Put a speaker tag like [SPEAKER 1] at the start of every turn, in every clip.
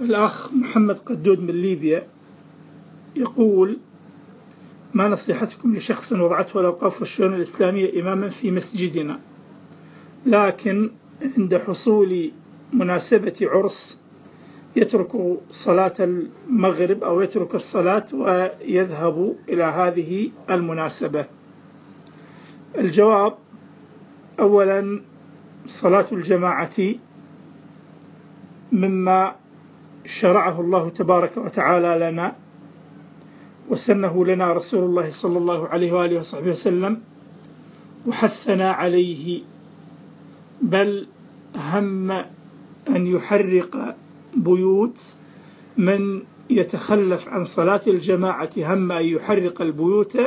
[SPEAKER 1] الأخ محمد قدود من ليبيا يقول ما نصيحتكم لشخص وضعته الأوقاف والشؤون الإسلامية إماما في مسجدنا لكن عند حصول مناسبة عرس يترك صلاة المغرب أو يترك الصلاة ويذهب إلى هذه المناسبة. الجواب أولا صلاة الجماعة مما شرعه الله تبارك وتعالى لنا وسنه لنا رسول الله صلى الله عليه وآله وصحبه وسلم وحثنا عليه بل هم أن يحرق بيوت من يتخلف عن صلاة الجماعة هم أن يحرق البيوت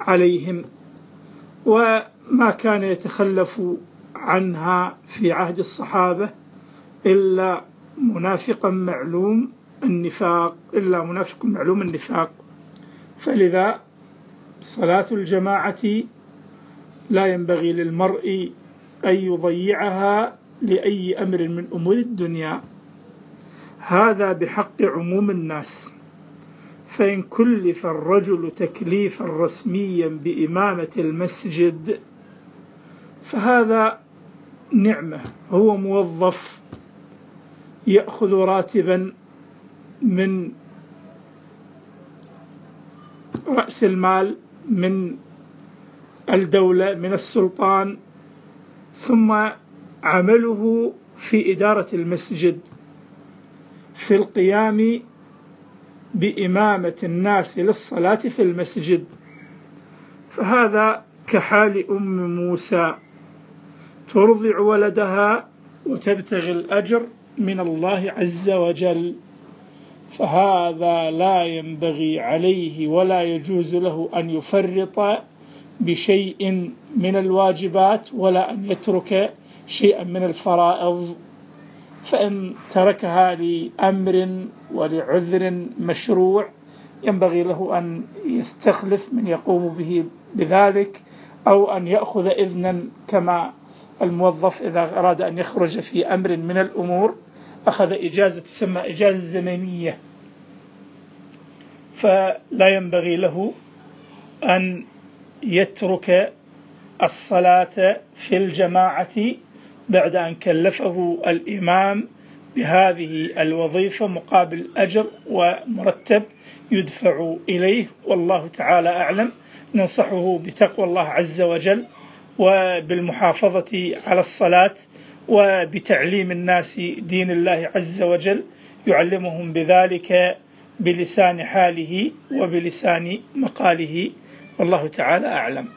[SPEAKER 1] عليهم. وما كان يتخلف عنها في عهد الصحابة إلا منافقا معلوم النفاق إلا منافق معلوم النفاق. فلذا صلاة الجماعة لا ينبغي للمرء أن يضيعها لأي أمر من أمور الدنيا. هذا بحق عموم الناس. فإن كلف الرجل تكليفا رسميا بإمامة المسجد فهذا نعمة هو موظف يأخذ راتبا من رأس المال من الدولة من السلطان ثم عمله في إدارة المسجد في القيام بإمامة الناس للصلاة في المسجد. فهذا كحال أم موسى ترضع ولدها وتبتغي الأجر من الله عز وجل فهذا لا ينبغي عليه ولا يجوز له أن يفرط بشيء من الواجبات ولا أن يترك شيئا من الفرائض. فإن تركها لأمر ولعذر مشروع ينبغي له أن يستخلف من يقوم به بذلك أو أن يأخذ إذنا كما الموظف إذا أراد أن يخرج في أمر من الأمور أخذ إجازة تسمى إجازة زمنية. فلا ينبغي له أن يترك الصلاة في الجماعة بعد أن كلفه الإمام بهذه الوظيفة مقابل أجر ومرتب يدفع إليه. والله تعالى أعلم. ننصحه بتقوى الله عز وجل. وبالمحافظة على الصلاة وبتعليم الناس دين الله عز وجل يعلمهم بذلك بلسان حاله وبلسان مقاله. والله تعالى أعلم.